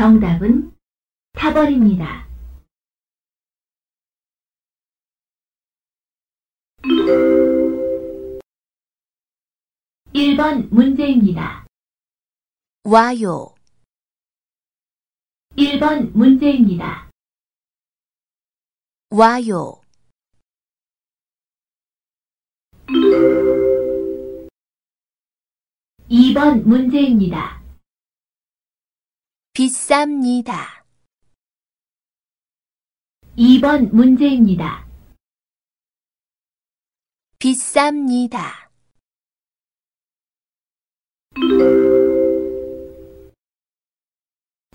정답은 4번입니다. 1번 문제입니다. 와요, 1번 문제입니다. 와요, 2번 문제입니다. 비쌉니다. 2번 문제입니다. 비쌉니다.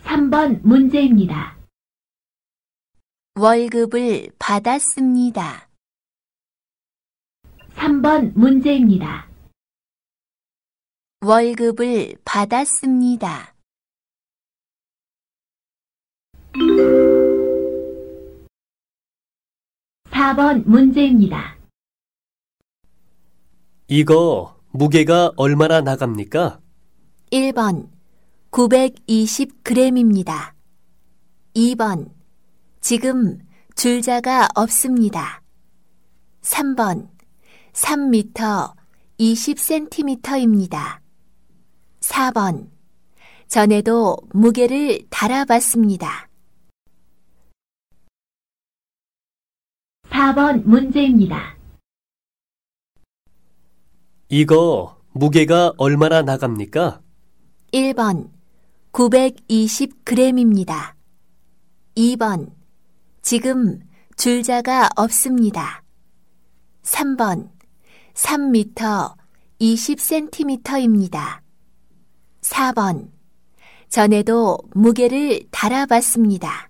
3번 문제입니다. 월급을 받았습니다. 3번 문제입니다. 월급을 받았습니다. 4번 문제입니다. 이거 무게가 얼마나 나갑니까? 1번 920g입니다. 2번 지금 줄자가 없습니다. 3번 3m 20cm입니다. 4번 전에도 무게를 달아봤습니다. 4번 문제입니다. 이거 무게가 얼마나 나갑니까? 1번 920g입니다. 2번 지금 줄자가 없습니다. 3번 3m 20cm입니다. 4번 전에도 무게를 달아봤습니다.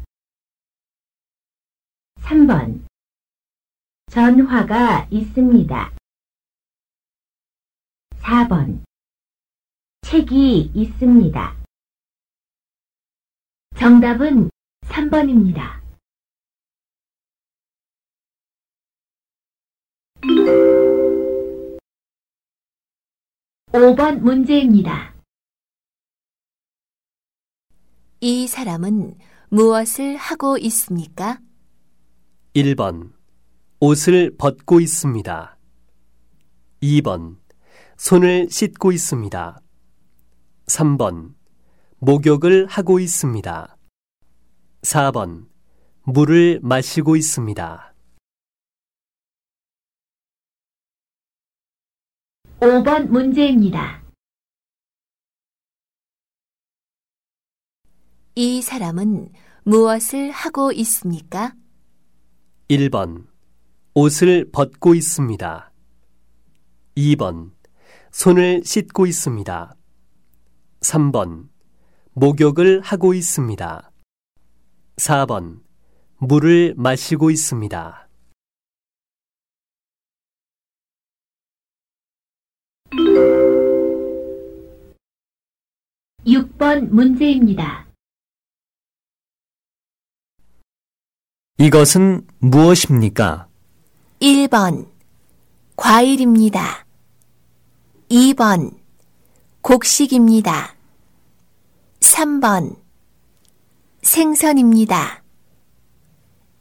3번 전화가 있습니다. 4번 책이 있습니다. 정답은 3번입니다. 5번 문제입니다. 이 사람은 무엇을 하고 있습니까? 1번 옷을 벗고 있습니다. 2번 손을 씻고 있습니다. 3번 목욕을 하고 있습니다. 4번 물을 마시고 있습니다. 5번 문제입니다. 이 사람은 무엇을 하고 있습니까? 1번 옷을 벗고 있습니다. 2번 손을 씻고 있습니다. 3번 목욕을 하고 있습니다. 4번 물을 마시고 있습니다. 6번 문제입니다. 이것은 무엇입니까? 1번 과일입니다. 2번 곡식입니다. 3번 생선입니다.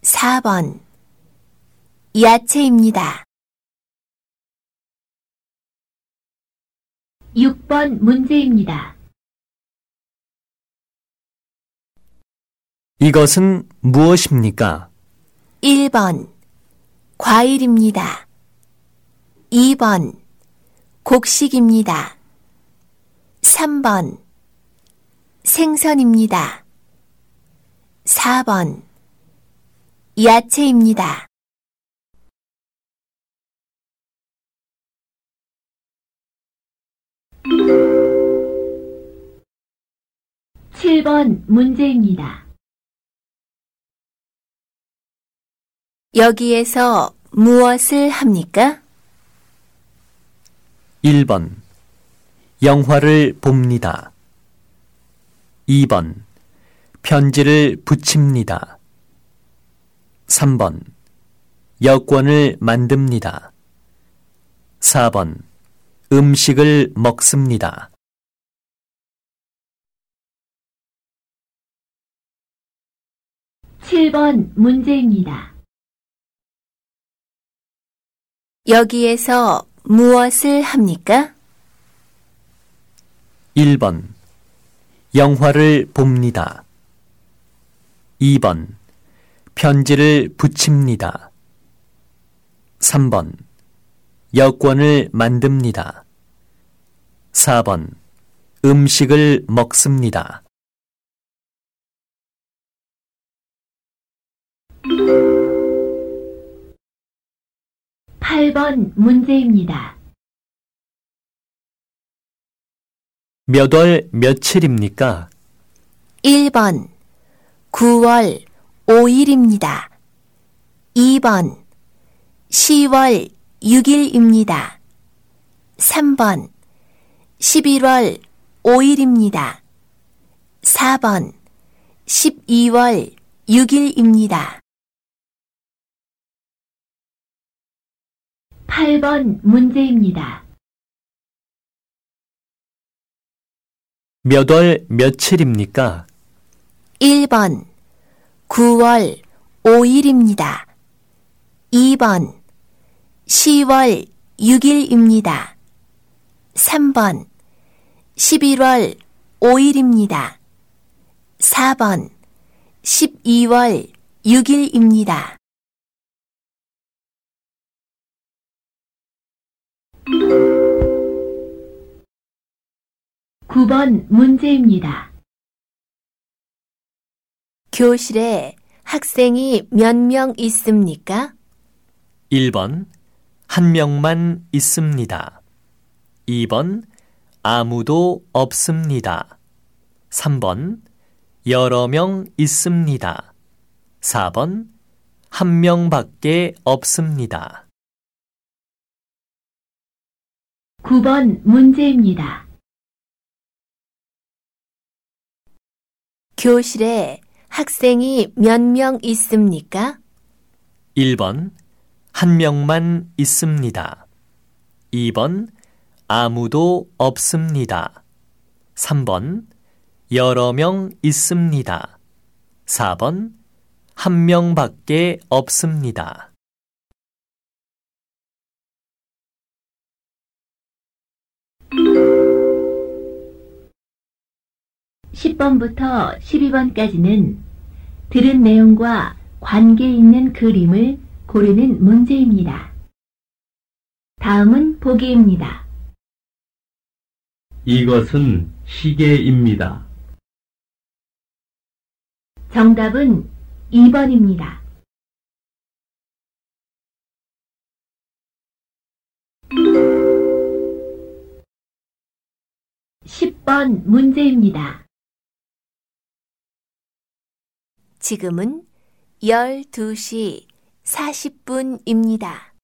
4번 야채입니다. 6번 문제입니다. 이것은 무엇입니까? 1번 과일입니다. 2번 곡식입니다. 3번 생선입니다. 4번 야채입니다. 칠번 문제입니다. 여기에서 무엇을 합니까? 1번 영화를 봅니다. 2번 편지를 붙입니다. 3번 여권을 만듭니다. 4번 음식을 먹습니다. 칠 번 문제입니다. 여기에서 무엇을 합니까? 1번 영화를 봅니다. 2번 편지를 붙입니다. 3번 여권을 만듭니다. 4번 음식을 먹습니다. 팔번 문제입니다. 몇 월 며칠입니까? 1번 9월 5일입니다. 2번 10월 6일입니다. 3번 11월 5일입니다. 4번 12월 6일입니다. 팔번 문제입니다. 몇 월 며칠입니까? 1번 9월 5일입니다. 2번 10월 6일입니다. 3번 11월 5일입니다. 4번 12월 6일입니다. 구번 문제입니다. 교실에 학생이 몇 명 있습니까? 1번 한 명만 있습니다. 2번 아무도 없습니다. 3번 여러 명 있습니다. 4번 한 명밖에 없습니다. 구번 문제입니다. 교실에 학생이 몇 명 있습니까? 1번 한 명만 있습니다. 2번 아무도 없습니다. 3번 여러 명 있습니다. 4번 한 명밖에 없습니다. 십 번부터 십이 번까지는 들은 내용과 관계 있는 그림을 고르는 문제입니다. 다음은 보기입니다. 이것은 시계입니다. 정답은 2번입니다. 십번 문제입니다. 지금은 12시 40분입니다.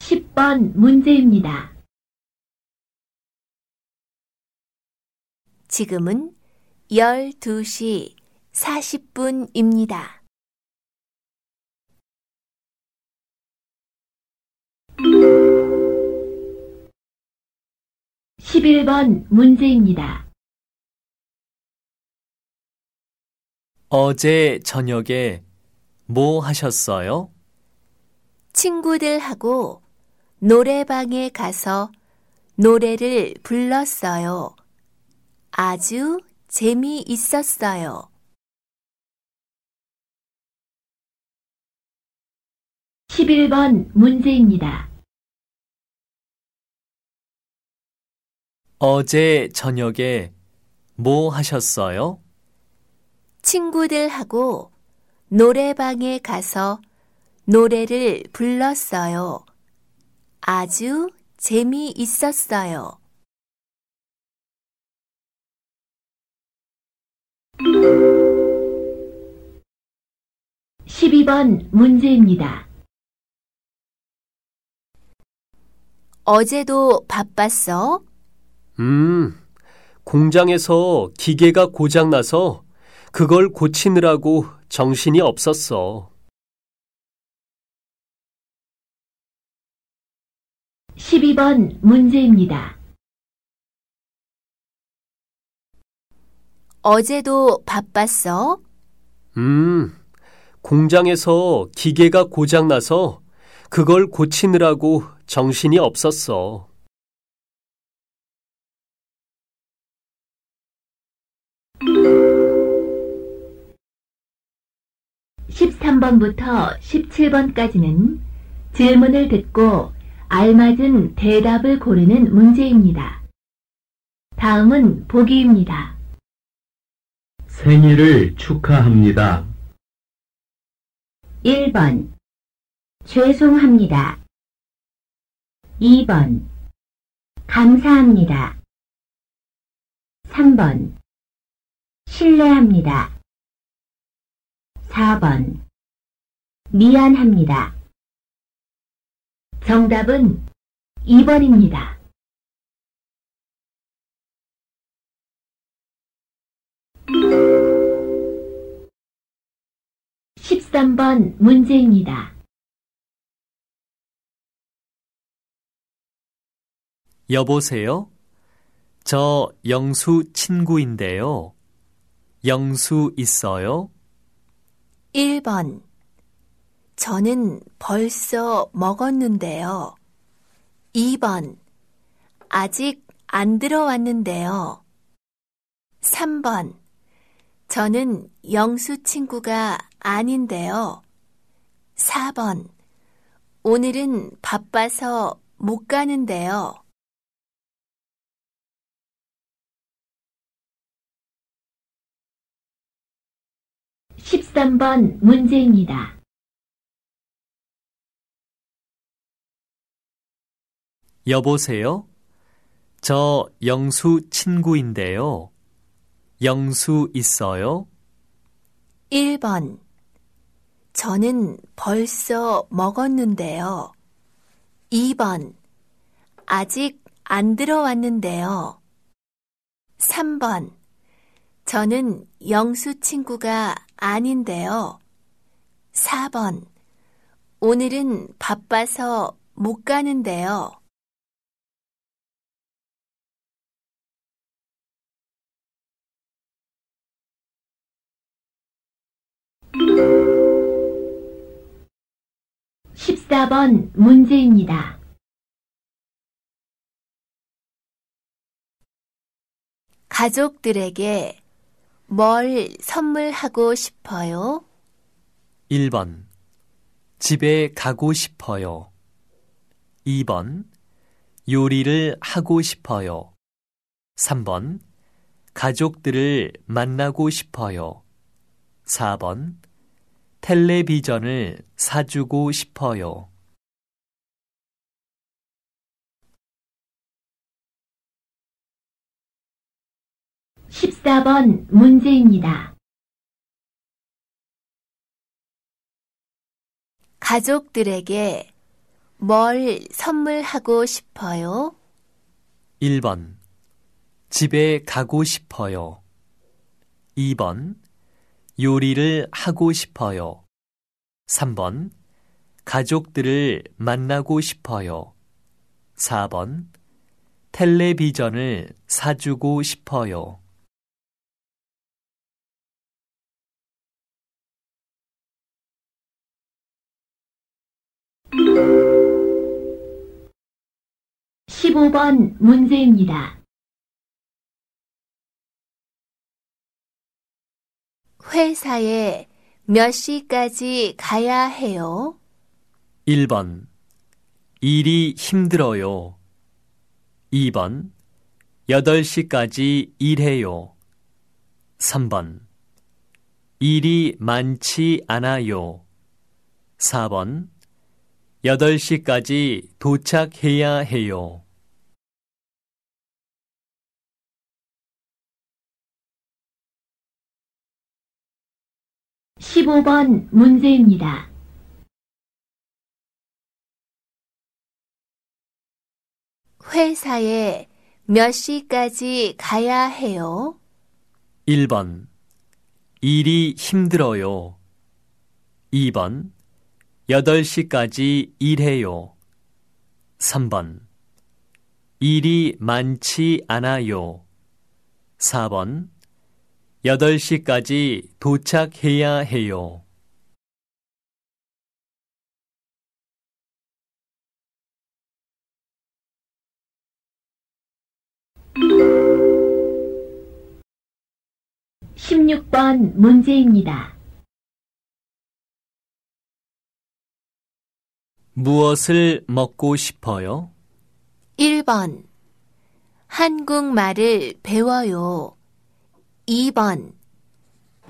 10번 문제입니다. 지금은 12시 40분입니다. 11번 문제입니다. 어제 저녁에 뭐 하셨어요? 친구들하고 노래방에 가서 노래를 불렀어요. 아주 재미있었어요. 11번 문제입니다. 어제 저녁에 뭐 하셨어요? 친구들하고 노래방에 가서 노래를 불렀어요. 아주 재미있었어요. 12번 문제입니다. 어제도 바빴어? 음, 공장에서 기계가 고장나서 그걸 고치느라고 정신이 없었어. 12번 문제입니다. 어제도 바빴어? 음, 공장에서 기계가 고장나서 그걸 고치느라고 정신이 없었어. 13번부터 17번까지는 질문을 듣고 알맞은 대답을 고르는 문제입니다. 다음은 보기입니다. 생일을 축하합니다. 1번 죄송합니다. 2번 감사합니다. 3번 신뢰합니다. 4번 미안합니다. 정답은 2번입니다. 십삼 번 문제입니다. 여보세요? 저 영수 친구인데요. 영수 있어요? 1번. 저는 벌써 먹었는데요. 2번. 아직 안 들어왔는데요. 3번. 저는 영수 친구가 아닌데요. 4번. 오늘은 바빠서 못 가는데요. 13번 문제입니다. 여보세요? 저 영수 친구인데요. 영수 있어요? 1번. 저는 벌써 먹었는데요. 2번. 아직 안 들어왔는데요. 3번. 저는 영수 친구가 아닌데요. 4번. 오늘은 바빠서 못 가는데요. 14번 문제입니다. 가족들에게 뭘 선물하고 싶어요? 1번. 집에 가고 싶어요. 2번. 요리를 하고 싶어요. 3번. 가족들을 만나고 싶어요. 4번. 텔레비전을 사주고 싶어요. 14번 문제입니다. 가족들에게 뭘 선물하고 싶어요? 1번. 집에 가고 싶어요. 2번. 요리를 하고 싶어요. 3번. 가족들을 만나고 싶어요. 4번. 텔레비전을 사주고 싶어요. 15번 문제입니다. 회사에 몇 시까지 가야 해요? 1번 일이 힘들어요. 2번 8시까지 일해요. 3번 일이 많지 않아요. 4번 8시까지 도착해야 해요. 15번 문제입니다. 회사에 몇 시까지 가야 해요? 1번 일이 힘들어요. 2번 8시까지 일해요. 3번 일이 많지 않아요. 4번 8시까지 도착해야 해요. 16번 문제입니다. 무엇을 먹고 싶어요? 1번 한국말을 배워요. 2번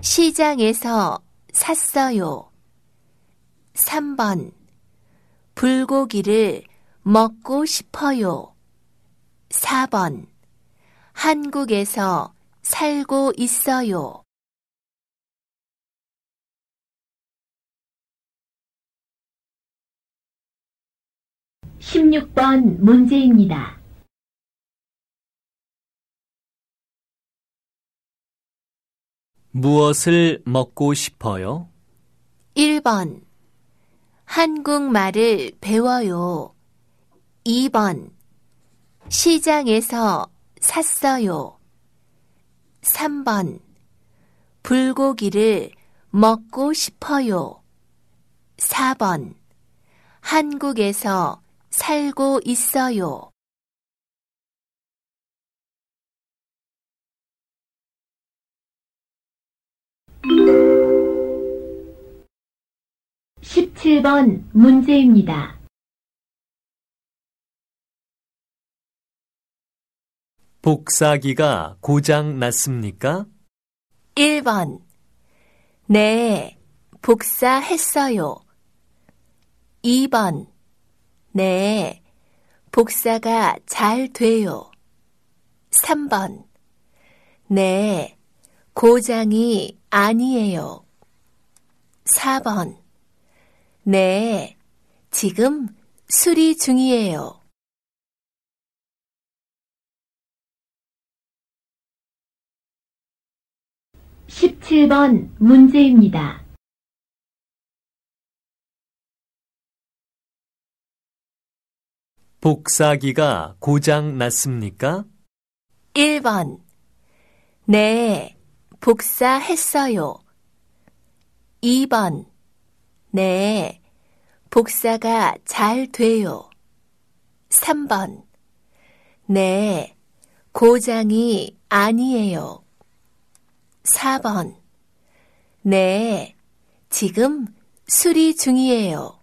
시장에서 샀어요. 3번 불고기를 먹고 싶어요. 4번 한국에서 살고 있어요. 16번 문제입니다. 무엇을 먹고 싶어요? 1번 한국말을 배워요. 2번 시장에서 샀어요. 3번 불고기를 먹고 싶어요. 4번 한국에서 살고 있어요. 17번 문제입니다. 복사기가 고장 났습니까? 1번 네, 복사했어요. 2번 네, 복사가 잘 돼요. 3번 네, 고장이 아니에요. 4번 네, 지금 수리 중이에요. 17번 문제입니다. 복사기가 고장 났습니까? 1번 네, 복사했어요. 2번 네, 복사가 잘 돼요. 3번 네, 고장이 아니에요. 4번 네, 지금 수리 중이에요.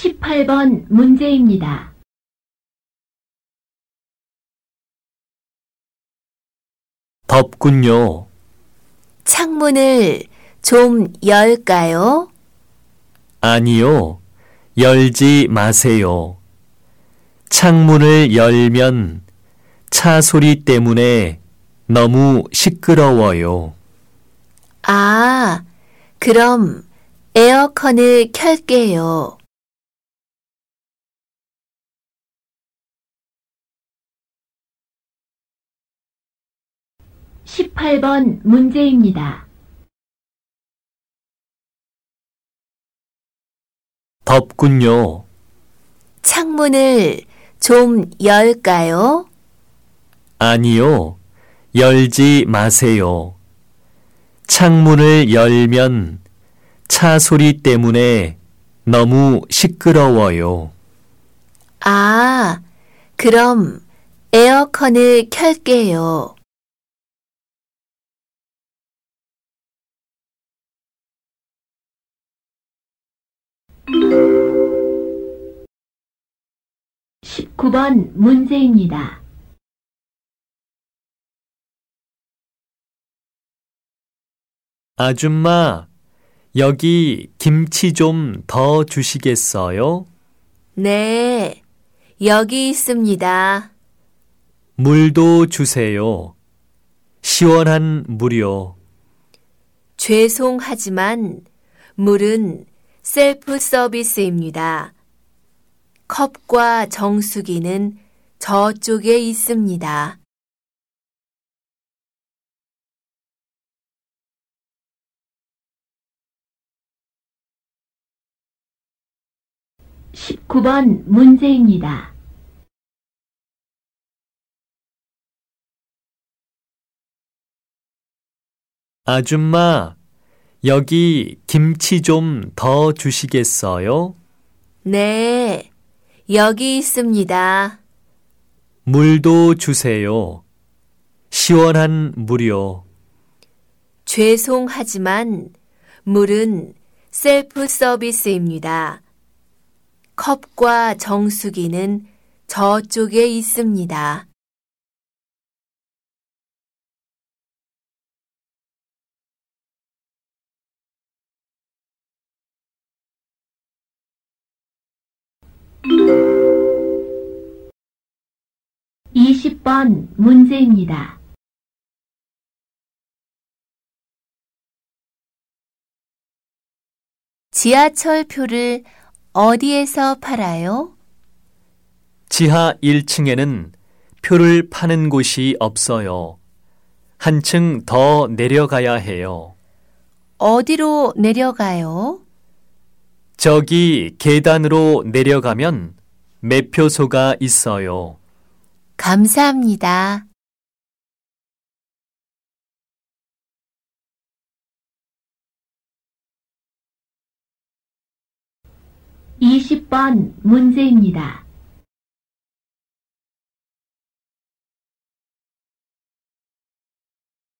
18번 문제입니다. 덥군요. 창문을 좀 열까요? 아니요. 열지 마세요. 창문을 열면 차 소리 때문에 너무 시끄러워요. 아, 그럼 에어컨을 켤게요. 십팔 번 문제입니다. 덥군요. 창문을 좀 열까요? 아니요. 열지 마세요. 창문을 열면 차 소리 때문에 너무 시끄러워요. 아, 그럼 에어컨을 켤게요. 십구 번 문제입니다. 아줌마, 여기 김치 좀 더 주시겠어요? 네, 여기 있습니다. 물도 주세요. 시원한 물이요. 죄송하지만 물은 셀프 서비스입니다. 컵과 정수기는 저쪽에 있습니다. 십구 번 문제입니다. 아줌마, 여기 김치 좀 더 주시겠어요? 네, 여기 있습니다. 물도 주세요. 시원한 물이요. 죄송하지만 물은 셀프 서비스입니다. 컵과 정수기는 저쪽에 있습니다. 이십 번 문제입니다. 지하철표를 어디에서 팔아요? 지하 1층에는 표를 파는 곳이 없어요. 한층 더 내려가야 해요. 어디로 내려가요? 저기 계단으로 내려가면 매표소가 있어요. 감사합니다. 이십 번 문제입니다.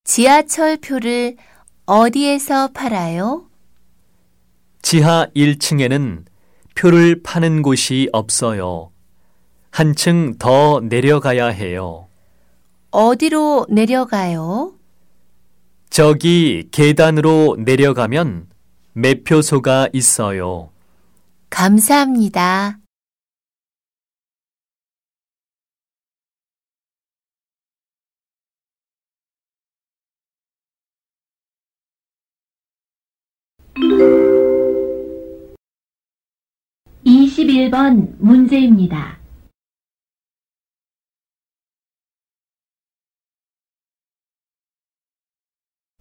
지하철표를 어디에서 팔아요? 지하 1층에는 표를 파는 곳이 없어요. 한층 더 내려가야 해요. 어디로 내려가요? 저기 계단으로 내려가면 매표소가 있어요. 감사합니다. 이십일 번 문제입니다.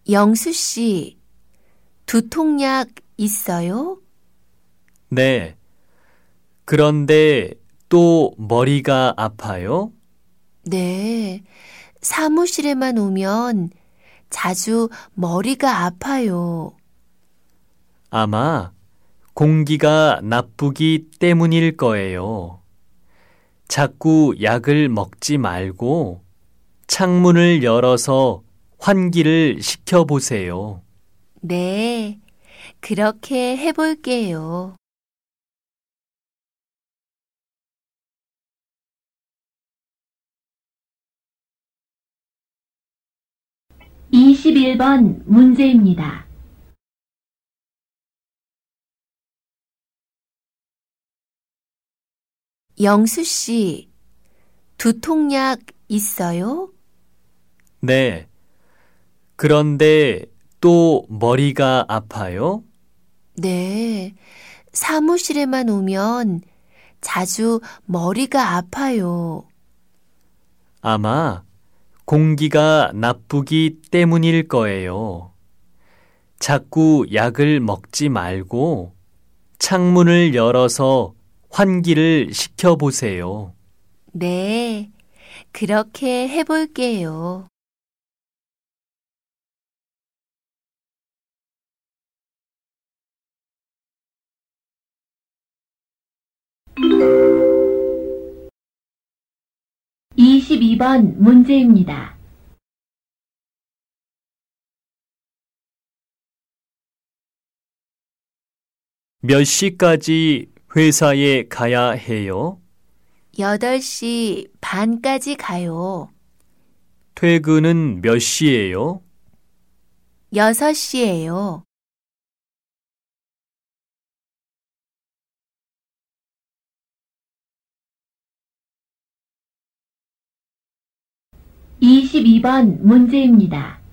영수 씨, 두통약 있어요? 네. 그런데 또 머리가 아파요? 네. 사무실에만 오면 자주 머리가 아파요. 아마 공기가 나쁘기 때문일 거예요. 자꾸 약을 먹지 말고 창문을 열어서 환기를 시켜보세요. 네. 그렇게 해볼게요. 이십일 번 문제입니다. 영수 씨, 두통약 있어요? 네. 그런데 또 머리가 아파요? 네. 사무실에만 오면 자주 머리가 아파요. 아마 공기가 나쁘기 때문일 거예요. 자꾸 약을 먹지 말고 창문을 열어서 환기를 시켜보세요. 네. 그렇게 해볼게요. 이십이 번 문제입니다. 몇 시까지 회사에 가야 해요? 8시 반까지 가요. 퇴근은 몇 시예요? 6시에요. 이십이 번 문제입니다.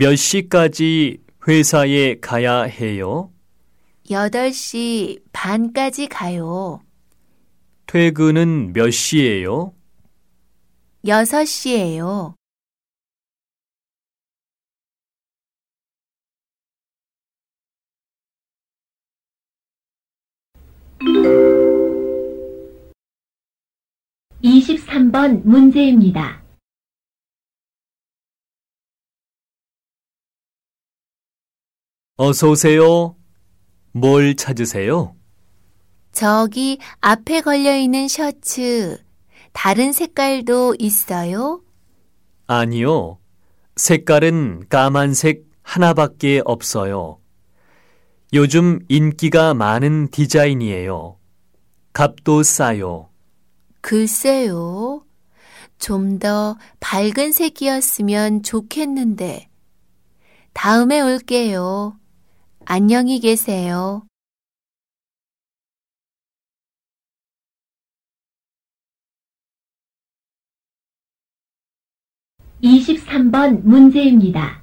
몇 시까지 회사에 가야 해요? 8시 반까지 가요. 퇴근은 몇 시예요? 6시에요. 이십삼 번 문제입니다. 어서 오세요. 뭘 찾으세요? 저기 앞에 걸려 있는 셔츠, 다른 색깔도 있어요? 아니요. 색깔은 까만색 하나밖에 없어요. 요즘 인기가 많은 디자인이에요. 값도 싸요. 글쎄요. 좀 더 밝은 색이었으면 좋겠는데. 다음에 올게요. 안녕히 계세요. 이십삼 번 문제입니다.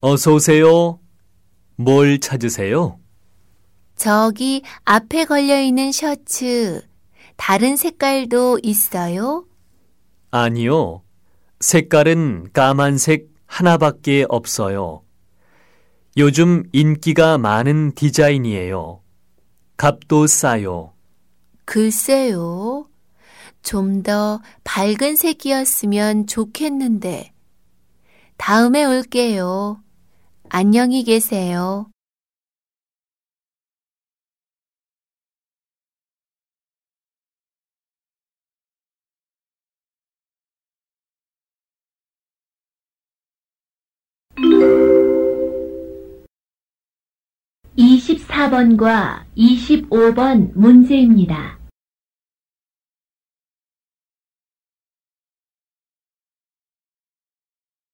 어서 오세요. 뭘 찾으세요? 저기 앞에 걸려 있는 셔츠, 다른 색깔도 있어요? 아니요. 색깔은 까만색 하나밖에 없어요. 요즘 인기가 많은 디자인이에요. 값도 싸요. 글쎄요. 좀 더 밝은 색이었으면 좋겠는데. 다음에 올게요. 안녕히 계세요. 이십사 번과 이십오 번 문제입니다.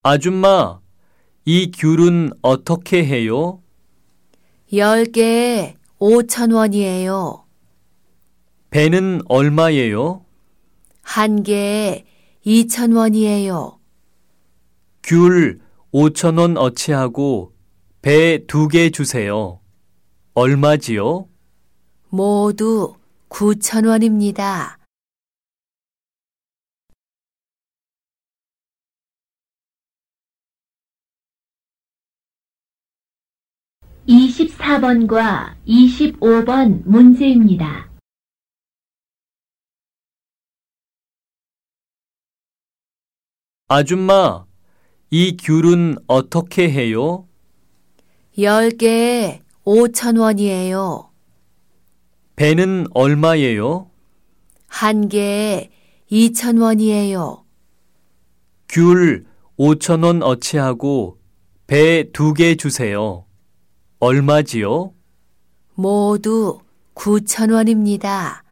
아줌마, 이 귤은 어떻게 해요? 10개에 5천 원이에요. 배는 얼마예요? 한 개에 2천 원이에요. 귤 5천 원 어치하고 배 두 개 주세요. 얼마지요? 모두 9천 원입니다. 이십사 번과 이십오 번 문제입니다. 아줌마, 이 귤은 어떻게 해요? 10개에 5천 원이에요. 배는 얼마예요? 한 개에 2천 원이에요. 귤 5천 원 어치하고 배 두 개 주세요. 얼마지요? 모두 9천 원입니다.